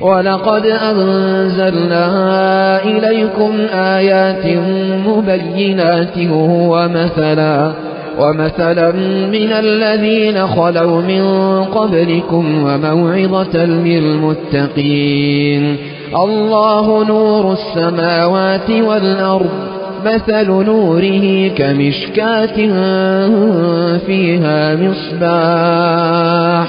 ولقد أنزلنا إليكم آيات مبينات ومثلا ومثلا من الذين خلوا من قبلكم وموعظة للمتقين. الله نور السماوات والأرض مثل نوره كمشكاة فيها مصباح.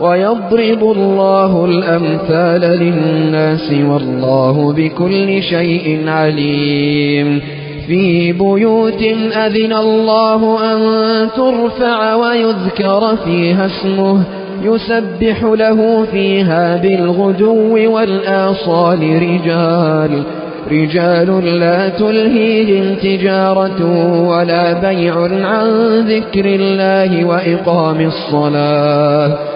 ويضرب الله الأمثال للناس والله بكل شيء عليم. في بيوت أذن الله أن ترفع ويذكر فيها اسمه يسبح له فيها بالغدو والآصال رجال. رجال لا تلهيهم تجارة ولا بيع عن ذكر الله وإقام الصلاة.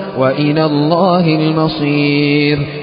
وإلى الله المصير.